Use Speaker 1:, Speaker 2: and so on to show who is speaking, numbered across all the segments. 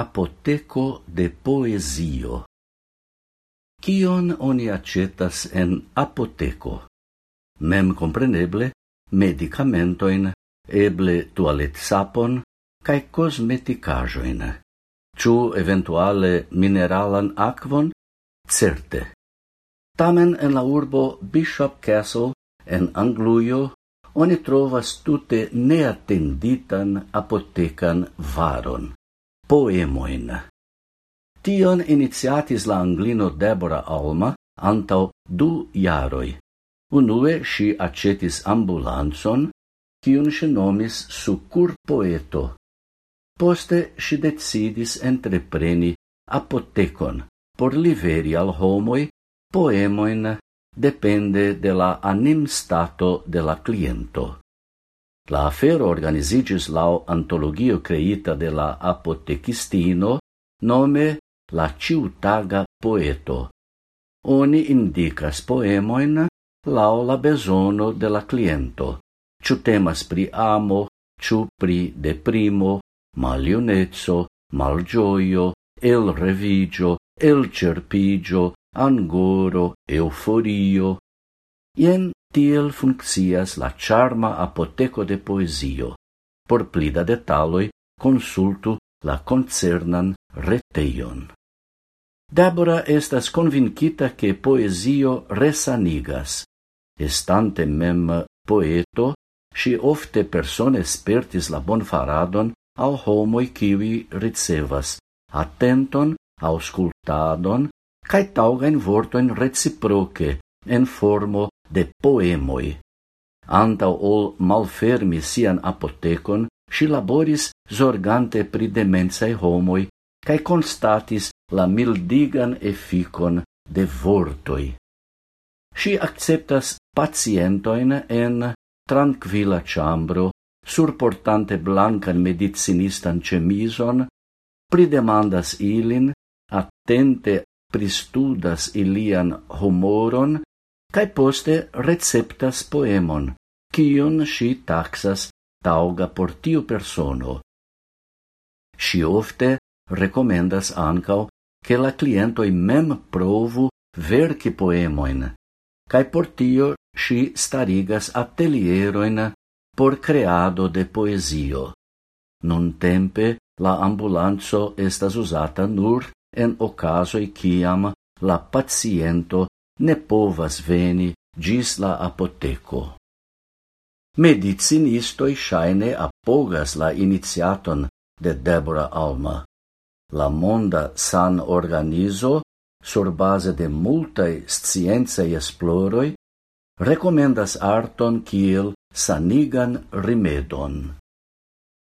Speaker 1: apoteco de poesio. Kion oni acetas en apoteco? Mem compreneble, medicamentoin, eble toalet sapon, cae cosmeticajoin. Ciu eventuale mineralan aquon? Certe. Tamen en la urbo Bishop Castle, en Anglujo, oni trovas tute neatenditan apotecan varon poemoin. Tion iniciatis la anglino Deborah Alma antau du jaroi. Unue si acetis ambulanson, cion si nomis sucur poeto. Poste si decidis entrepreni apotecon por liveri al homoi poemoin depende de la anim stato de la cliento. La afero organizigis lau antologio creita de la apotekistino, nome la ciutaga poeto. Oni indicas poemoin lau la besono de la cliento, ciu temas pri amo, ciu pri deprimo, malionezzo, malgioio, el revigio, el cerpigio, angoro, euforio. Ien Tiel funccias la charma apoteco de poesio. Por plida detaloi, consultu la concernan reteion. Dabora estas convincita che poesio resanigas. Estante mem poeto, si ofte persone spertis la bonfaradon al homoi kiwi ricevas attenton, auscultadon, cae taugain vortoin reciproce en formo de poemoi. Antau ol malfermi sian apotecon, si laboris zorgante pri demensai homoi, cae constatis la mildigan efficon de vortoi. Si acceptas pacientoin en tranquila chambro, surportante blancan medicinistan cemison, pridemandas ilin, attente pristudas ilian humoron, cae poste receptas poemon, cion si taxas tauga por tiu persono. Si ofte recomendas ancau che la clientoi mem provu verci poemoin, cae por tio si starigas atelieroin por creado de poesio. Non tempe la ambulanzo estas usata nur en ocasoi ciam la paciento ne povas veni gis la apoteco. Medicinistoi shaine apogas la iniciaton de Deborah Alma. La monda san organizo, sur base de multae sciencei esploroi, recomendas arton kiel sanigan rimedon.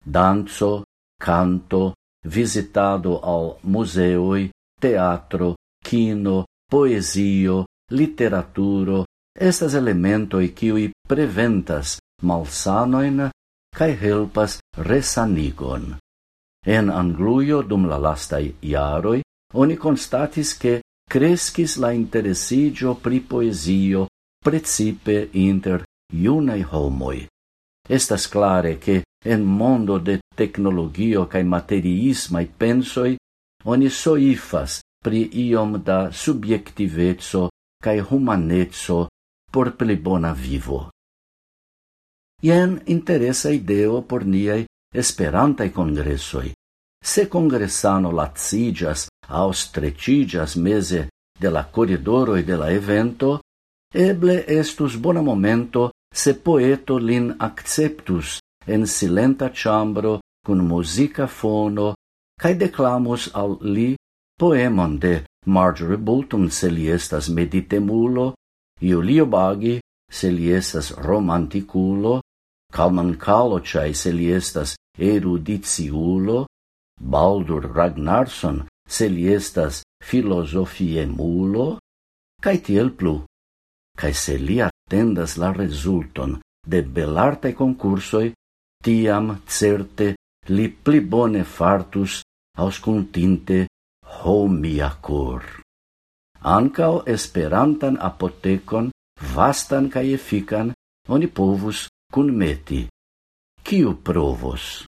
Speaker 1: Danzo, canto, visitado al museoi, teatro, kino, poesio, literaturo estas elementoi kiui preventas malsanoin cae helpas resanigon. En Angluio dum la lastai iaroi oni constatis che crescis la interesigio pri poesio precipe inter iunai homoi. Estas clare che en mondo de tecnologio cae materiismai pensoi oni soifas pri iom da subjektivezzo cae humanezzo por pli bona vivo. Ien interesa ideo por niei esperantai congressoi. Se congressano latsigas au strecigas mese de la corridoroi de la evento, eble estus bona momento se poeto lin acceptus en silenta chambro cun musica fono cae declamus al li poemon de Marjorie Bolton se li estas meditemulo, Julio Bagi se li estas romanticulo, Kalman Kalocaj se li estas erudiciulo, Baldur Ragnarsson se li estas filozofiemulo, cae tiel plu. Cae se li attendas la resulton de belarte concursoi, tiam certe li pli bone fartus auscuntinte ho mia cor. Ancao esperantan apotekon, vastan cae efican, oni povus cun meti. Ciu provos?